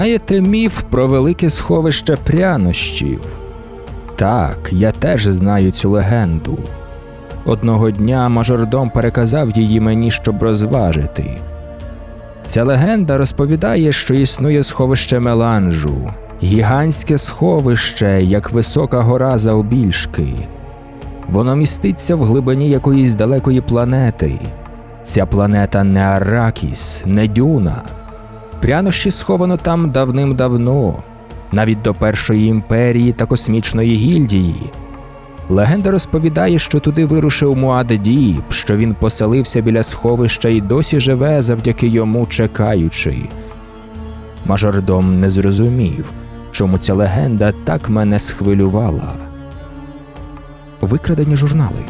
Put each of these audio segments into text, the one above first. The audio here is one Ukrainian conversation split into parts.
Знаєте міф про велике сховище прянощів? Так, я теж знаю цю легенду. Одного дня мажордом переказав її мені, щоб розважити. Ця легенда розповідає, що існує сховище меланжу, гігантське сховище, як висока гора завбільшки. Воно міститься в глибині якоїсь далекої планети. Ця планета не Аракіс, не Дюна. Прянощі сховано там давним-давно, навіть до Першої імперії та космічної гільдії. Легенда розповідає, що туди вирушив Муаддіб, що він поселився біля сховища і досі живе завдяки йому чекаючи. Мажордом не зрозумів, чому ця легенда так мене схвилювала. Викрадені журнали.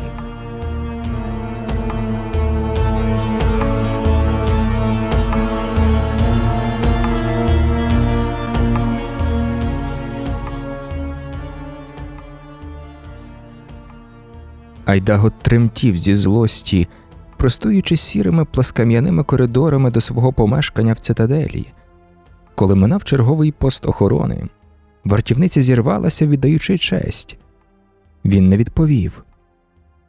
Айдаго тремтів зі злості, простуючи сірими пласкам'яними коридорами до свого помешкання в цитаделі. Коли минав черговий пост охорони, вартівниця зірвалася, віддаючи честь. Він не відповів.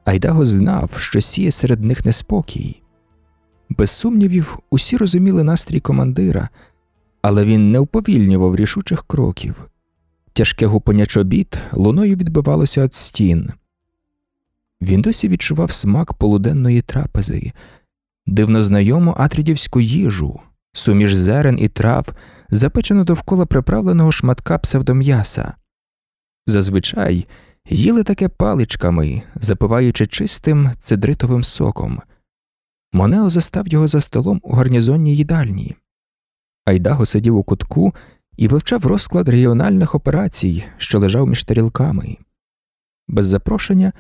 Айдаго знав, що сіє серед них неспокій. Без сумнівів, усі розуміли настрій командира, але він не уповільнював рішучих кроків. Тяжке гупання чобіт луною відбивалося від стін. Він досі відчував смак полуденної трапези, дивно знайому атрідівську їжу, суміш зерен і трав, запечену довкола приправленого шматка псевдом'яса. Зазвичай їли таке паличками, запиваючи чистим цедритовим соком. Монео застав його за столом у гарнізонній їдальні. Айдаго сидів у кутку і вивчав розклад регіональних операцій, що лежав між тарілками. Без запрошення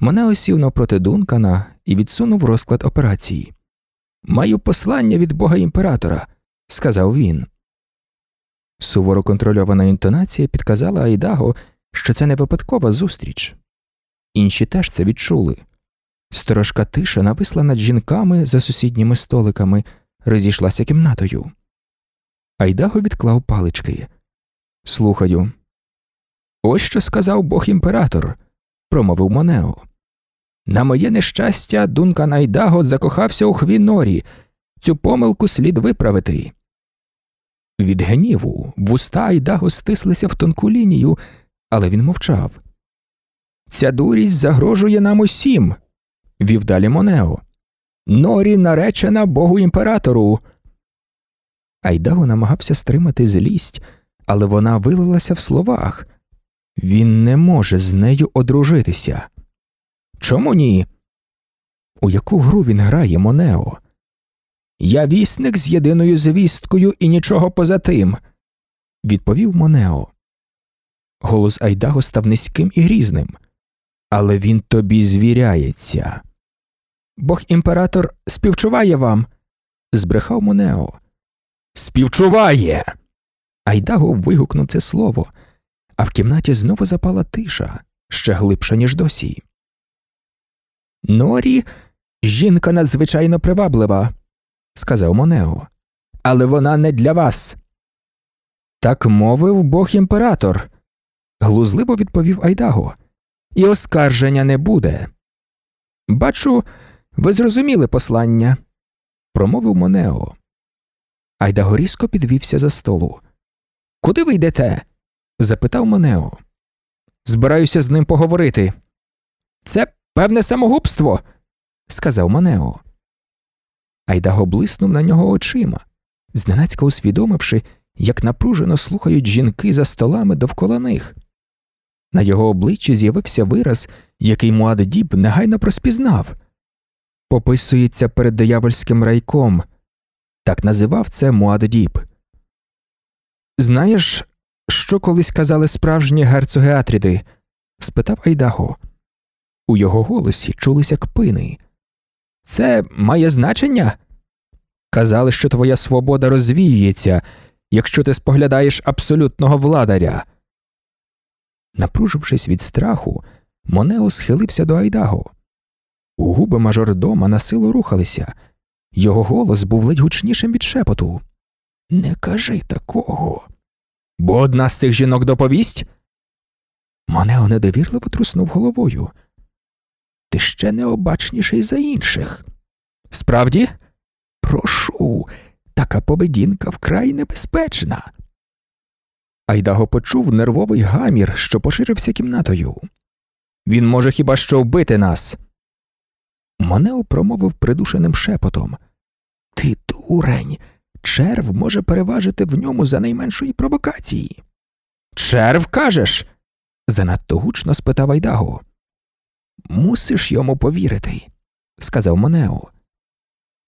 Монео сів навпроти Дункана і відсунув розклад операції. Маю послання від бога імператора, сказав він. Суворо контрольована інтонація підказала Айдаго, що це не випадкова зустріч. Інші теж це відчули. Сторожка тиша нависла над жінками за сусідніми столиками, розійшлася кімнатою. Айдаго відклав палички. Слухаю. Ось що сказав бог імператор, промовив Монео. На моє нещастя, Дункан Айдаго закохався у Хвінорі. Цю помилку слід виправити. Від гніву вуста Айдаго стислися в тонку лінію, але він мовчав. Ця дурість загрожує нам усім, вів далі Монео. Норі наречена богу імператору. Айдаго намагався стримати злість, але вона вилилася в словах. Він не може з нею одружитися. Чому ні? У яку гру він грає Монео? Я вісник з єдиною звісткою і нічого поза тим, відповів Монео. Голос Айдаго став низьким і грізним. Але він тобі звіряється. Бог імператор співчуває вам, збрехав Монео. Співчуває. Айдаго вигукнув це слово, а в кімнаті знову запала тиша ще глибша, ніж досі. Норі жінка надзвичайно приваблива, сказав Монео, але вона не для вас. Так мовив бог імператор, глузливо відповів Айдаго, і оскарження не буде. Бачу, ви зрозуміли послання, промовив Монео. Айдаго різко підвівся за столу. Куди ви йдете? запитав Монео. Збираюся з ним поговорити. Це певне самогубство, сказав Монео. Айдаго блиснув на нього очима, зненацька усвідомивши, як напружено слухають жінки за столами довкола них. На його обличчі з'явився вираз, який Муаддіб негайно проспізнав пописується перед диявольським райком. Так називав це Муаддіб. Знаєш, що колись казали справжні герцоги Атріди? спитав Айдаго. У його голосі чулися кпини. Це має значення? Казали, що твоя свобода розвіюється, якщо ти споглядаєш абсолютного владаря. Напружившись від страху, Монео схилився до Айдаго. У губи мажордома на силу рухалися, його голос був ледь гучнішим від шепоту. Не кажи такого. Бо одна з цих жінок доповість. Монео недовірливо труснув головою. Ти ще необачніший за інших. Справді? Прошу, така поведінка вкрай небезпечна. Айдаго почув нервовий гамір, що поширився кімнатою. Він може хіба що вбити нас. Монео промовив придушеним шепотом Ти дурень. Черв може переважити в ньому за найменшої провокації. Черв кажеш? занадто гучно спитав Айдаго. Мусиш йому повірити, сказав Монео.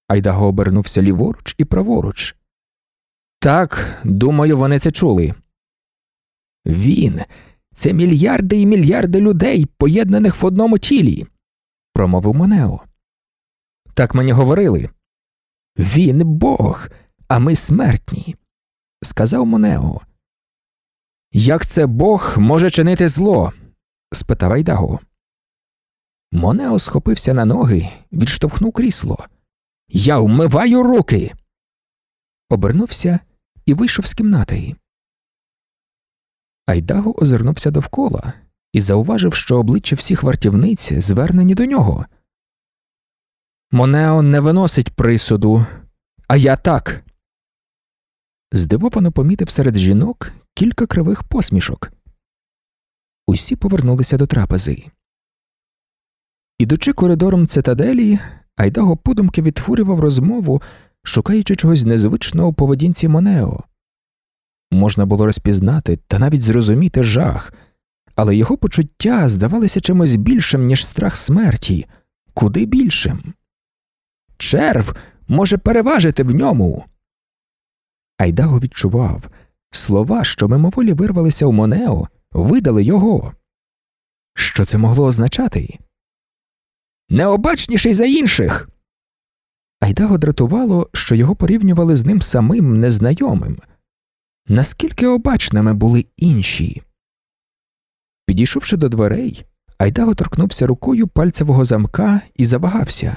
Айдаго обернувся ліворуч і праворуч. Так, думаю, вони це чули. Він це мільярди і мільярди людей, поєднаних в одному тілі, промовив Монео. Так мені говорили. Він Бог, а ми смертні, сказав Монео. Як це Бог може чинити зло? спитав Айдаго. Монео схопився на ноги, відштовхнув крісло. Я вмиваю руки. Обернувся і вийшов з кімнати. Айдаго озирнувся довкола і зауважив, що обличчя всіх вартівниць звернені до нього. Монео не виносить присуду, а я так. Здивовано помітив серед жінок кілька кривих посмішок. Усі повернулися до трапези. Ідучи коридором цитаделі, Айдаго подумки відтворював розмову, шукаючи чогось незвичного у поведінці Монео. Можна було розпізнати та навіть зрозуміти жах, але його почуття здавалися чимось більшим, ніж страх смерті, куди більшим. Черв може переважити в ньому. Айдаго відчував слова, що мимоволі вирвалися у Монео, видали його. Що це могло означати? Необачніший за інших. Айдаго дратувало, що його порівнювали з ним самим незнайомим. Наскільки обачними були інші. Підійшовши до дверей, Айдаго торкнувся рукою пальцевого замка і завагався.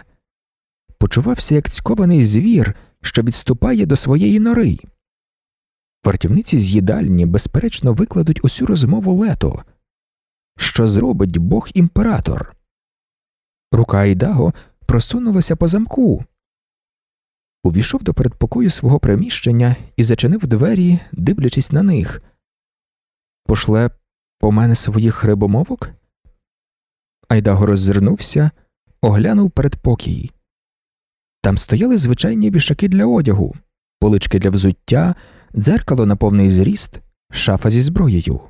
Почувався як цькований звір, що відступає до своєї нори. Вартівниці з їдальні, безперечно, викладуть усю розмову лето. Що зробить бог імператор? Рука Айдаго просунулася по замку. Увійшов до передпокою свого приміщення і зачинив двері, дивлячись на них. Пошле по мене своїх рибомовок? Айдаго роззирнувся, оглянув передпокій. Там стояли звичайні вішаки для одягу, полички для взуття, дзеркало на повний зріст, шафа зі зброєю.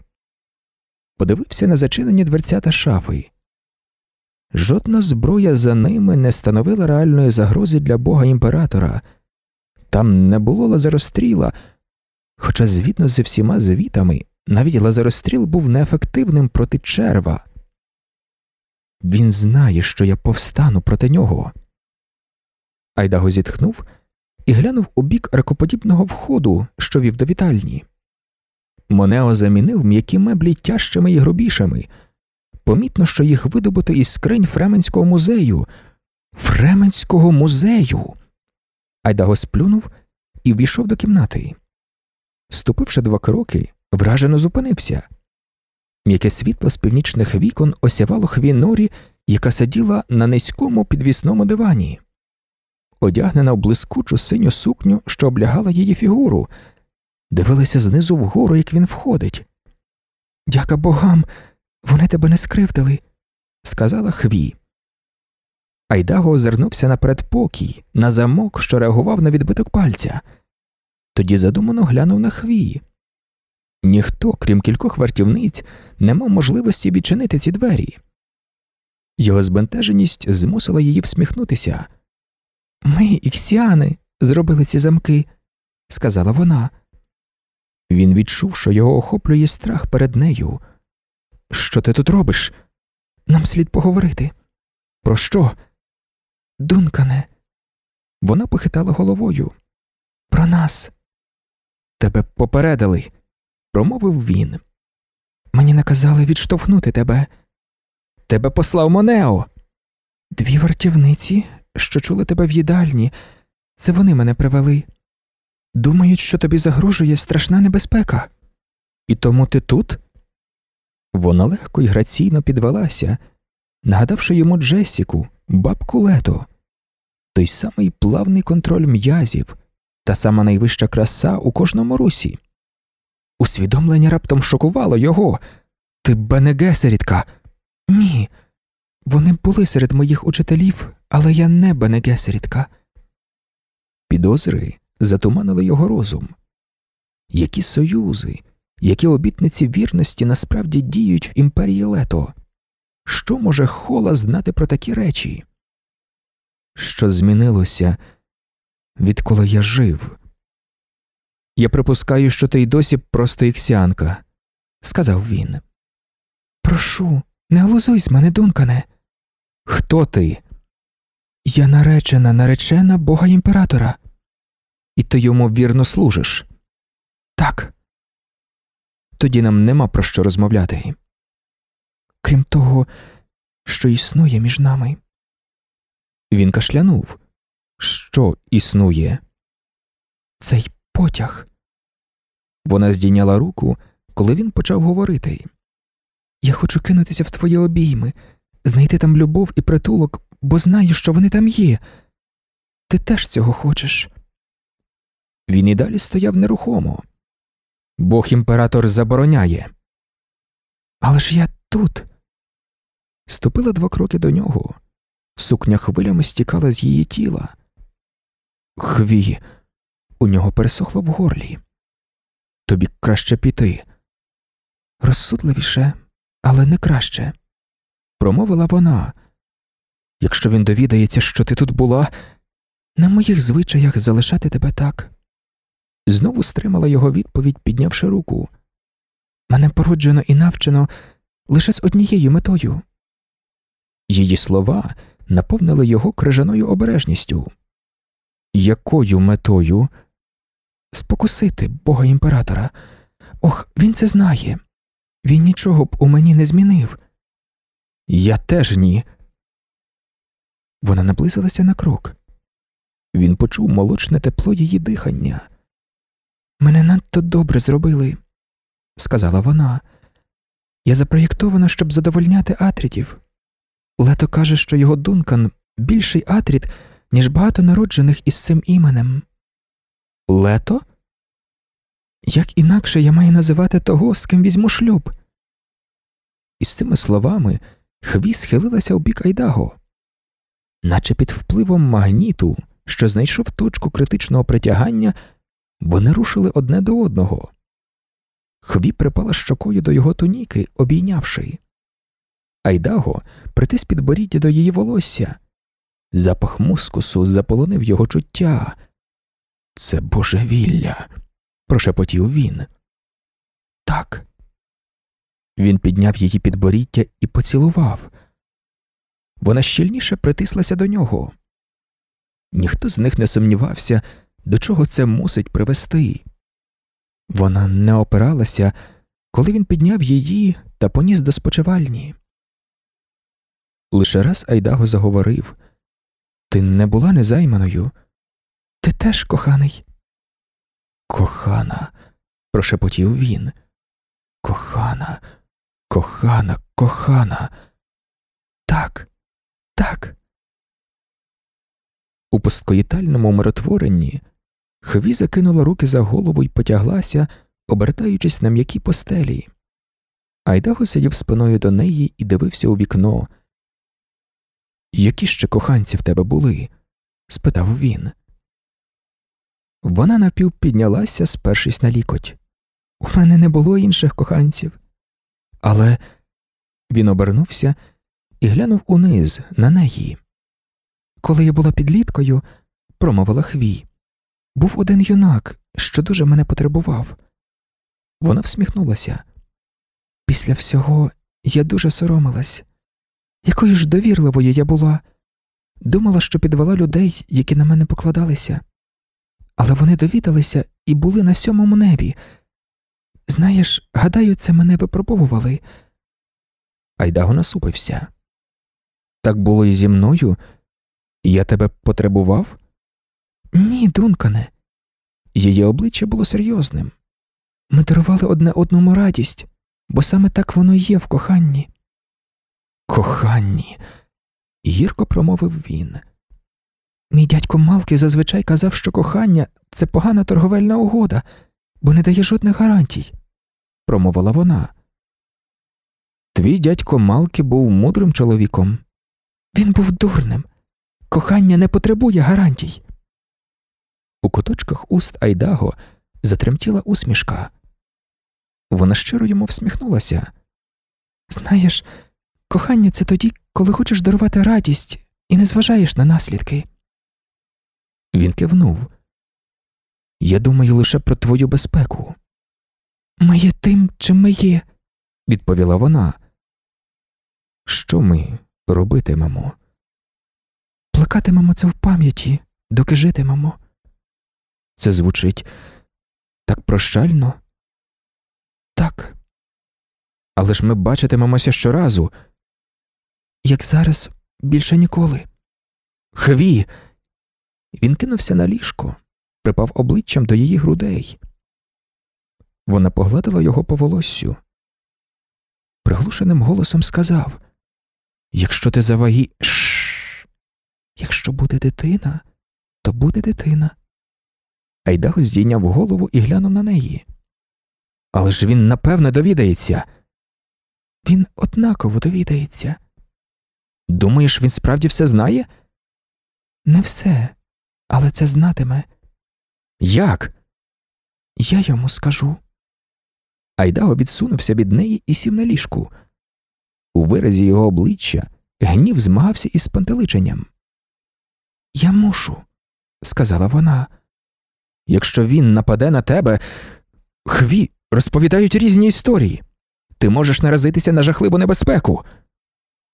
Подивився на зачинені дверцята шафи. Жодна зброя за ними не становила реальної загрози для бога імператора, там не було лазеростріла, хоча, звідно зі всіма звітами, навіть лазеростріл був неефективним проти черва. Він знає, що я повстану проти нього. Айдаго зітхнув і глянув у бік ракоподібного входу, що вів до вітальні. Монео замінив м'які меблі тяжчими і грубішими. Помітно, що їх видобуто із скринь Фременського музею. Фременського музею. Айдаго сплюнув і ввійшов до кімнати. Ступивши два кроки, вражено зупинився. М'яке світло з північних вікон осявало хвінорі, яка сиділа на низькому підвісному дивані, одягнена в блискучу синю сукню, що облягала її фігуру, дивилася знизу вгору, як він входить. Дяка богам, вони тебе не скривдили, сказала Хві. Айдаго озирнувся на передпокій, на замок, що реагував на відбиток пальця. Тоді задумано глянув на Хві. Ніхто, крім кількох вартівниць, не мав можливості відчинити ці двері. Його збентеженість змусила її всміхнутися. Ми, іксіани, зробили ці замки, сказала вона. Він відчув, що його охоплює страх перед нею. Що ти тут робиш? Нам слід поговорити. Про що? Дункане. Вона похитала головою. Про нас. Тебе попередили, промовив він. Мені наказали відштовхнути тебе. Тебе послав Монео. Дві вартівниці, що чули тебе в їдальні. Це вони мене привели. думають, що тобі загрожує страшна небезпека. І тому ти тут? Вона легко й граційно підвелася, нагадавши йому Джесіку, бабку лето, той самий плавний контроль м'язів, та сама найвища краса у кожному русі. Усвідомлення раптом шокувало його. Ти Бенегесерідка. Ні. Вони були серед моїх учителів, але я не Бенегесерідка. Підозри затуманили його розум. Які союзи, які обітниці вірності насправді діють в імперії лето? Що може хола знати про такі речі? Що змінилося, відколи я жив? Я припускаю, що ти й досі просто іксіанка, сказав він. Прошу, не глузуй з мене, Дункане. Хто ти? Я наречена, наречена бога імператора. І ти йому вірно служиш? Так. Тоді нам нема про що розмовляти. Крім того, що існує між нами. Він кашлянув. Що існує? Цей потяг. Вона здійняла руку, коли він почав говорити. Я хочу кинутися в твої обійми, знайти там любов і притулок, бо знаю, що вони там є. Ти теж цього хочеш. Він і далі стояв нерухомо. Бог імператор забороняє. Але ж я тут. Ступила два кроки до нього. Сукня хвилями стікала з її тіла. Хві, у нього пересохло в горлі. Тобі краще піти. Розсудливіше, але не краще, промовила вона. Якщо він довідається, що ти тут була, на моїх звичаях залишати тебе так. Знову стримала його відповідь, піднявши руку. Мене породжено і навчено лише з однією метою. Її слова наповнили його крижаною обережністю. Якою метою? Спокусити бога імператора. Ох, він це знає. Він нічого б у мені не змінив. Я теж ні. Вона наблизилася на крок. Він почув молочне тепло її дихання. Мене надто добре зробили, сказала вона. Я запроєктована, щоб задовольняти атрітів. Лето каже, що його Дункан більший атріт, ніж багато народжених із цим іменем. Лето? Як інакше я маю називати того, з ким візьму шлюб? Із цими словами Хві схилилася у бік Айдаго, наче під впливом магніту, що знайшов точку критичного притягання, вони рушили одне до одного. Хві припала щокою до його туніки, обійнявши. Айдаго притис підборіддя до її волосся. Запах мускусу заполонив його чуття. Це божевілля, прошепотів він. Так. Він підняв її підборіддя і поцілував. Вона щільніше притислася до нього. Ніхто з них не сумнівався, до чого це мусить привести. Вона не опиралася, коли він підняв її та поніс до спочивальні. Лише раз Айдаго заговорив Ти не була незайманою. Ти теж коханий. Кохана, прошепотів він. Кохана, кохана, кохана. Так, так. У посткоїтальному миротворенні Хві закинула руки за голову і потяглася, обертаючись на м'які постелі. Айдаго сидів спиною до неї і дивився у вікно. Які ще коханці в тебе були? спитав він. Вона напів піднялася, спершись на лікоть. У мене не було інших коханців. Але він обернувся і глянув униз на неї. Коли я була підліткою, промовила Хві, був один юнак, що дуже мене потребував. Вона всміхнулася. Після всього я дуже соромилась. Якою ж довірливою я була, думала, що підвела людей, які на мене покладалися, але вони довідалися і були на сьомому небі. Знаєш, гадаю, це мене випробовували. Айдаго насупився. Так було і зі мною, я тебе потребував? Ні, Дункане. Її обличчя було серйозним. Ми дарували одне одному радість, бо саме так воно є в коханні. Коханні, гірко промовив він. Мій дядько Малки зазвичай казав, що кохання це погана торговельна угода, бо не дає жодних гарантій, промовила вона. Твій дядько Малки був мудрим чоловіком. Він був дурним. Кохання не потребує гарантій. У куточках уст Айдаго затремтіла усмішка. Вона щиро йому всміхнулася. Знаєш, кохання це тоді, коли хочеш дарувати радість і не зважаєш на наслідки. Він кивнув. Я думаю лише про твою безпеку. Ми є тим, чим ми є, відповіла вона. Що ми робитимемо? Плекатимемо це в пам'яті, доки житимемо. Це звучить так прощально. Так. Але ж ми бачитимемося щоразу. Як зараз більше ніколи. Хві. Він кинувся на ліжко, припав обличчям до її грудей. Вона погладила його по волоссю. Приглушеним голосом сказав Якщо ти завагі. Якщо буде дитина, то буде дитина. Айдаго здійняв голову і глянув на неї. Але ж він напевно довідається. Він однаково довідається. Думаєш, він справді все знає? Не все, але це знатиме. Як? Я йому скажу. Айдаго відсунувся від неї і сів на ліжку. У виразі його обличчя гнів змагався із спантеличенням. Я мушу, сказала вона. Якщо він нападе на тебе, хві розповідають різні історії. Ти можеш наразитися на жахливу небезпеку.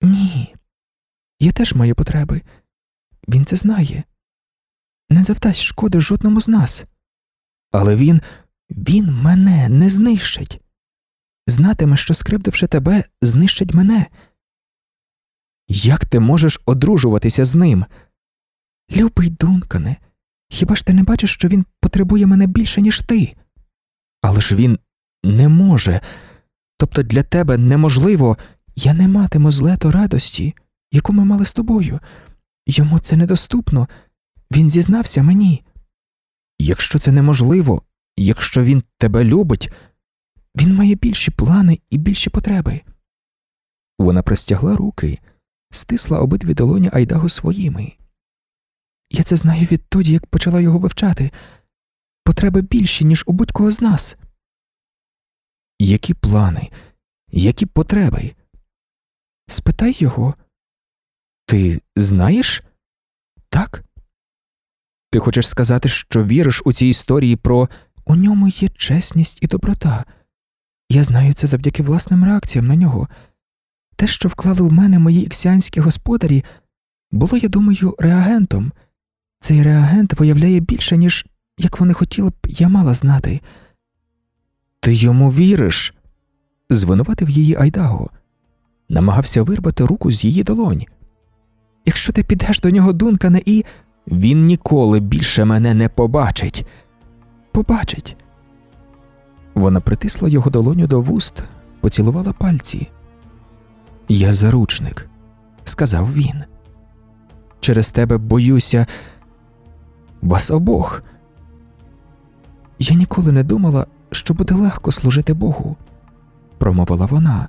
Ні, я теж маю потреби. Він це знає. Не завдасть шкоди жодному з нас. Але він, він мене не знищить. Знатиме, що скривдивши тебе, знищить мене. Як ти можеш одружуватися з ним? Любий Дункане, хіба ж ти не бачиш, що він потребує мене більше, ніж ти? Але ж він не може. Тобто для тебе неможливо, я не матиму злето радості, яку ми мали з тобою. Йому це недоступно. Він зізнався мені. Якщо це неможливо, якщо він тебе любить, він має більші плани і більші потреби. Вона простягла руки, стисла обидві долоні Айдаго своїми. Я це знаю відтоді, як почала його вивчати. Потреби більші, ніж у будь-кого з нас. Які плани, які потреби? Спитай його. Ти знаєш? Так? Ти хочеш сказати, що віриш у ці історії про у ньому є чесність і доброта. Я знаю це завдяки власним реакціям на нього. Те, що вклали в мене мої іксіанські господарі, було, я думаю, реагентом. Цей реагент виявляє більше, ніж як вони хотіли б, я мала знати. Ти йому віриш? звинуватив її Айдаго, намагався вирвати руку з її долонь. Якщо ти підеш до нього, Дункане, і він ніколи більше мене не побачить. Побачить. Вона притисла його долоню до вуст, поцілувала пальці. Я заручник, сказав він. Через тебе боюся вас обох. Я ніколи не думала, що буде легко служити Богу, промовила вона,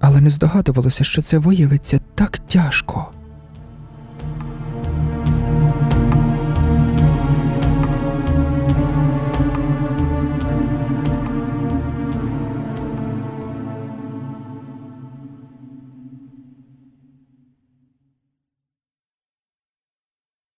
але не здогадувалася, що це виявиться так тяжко.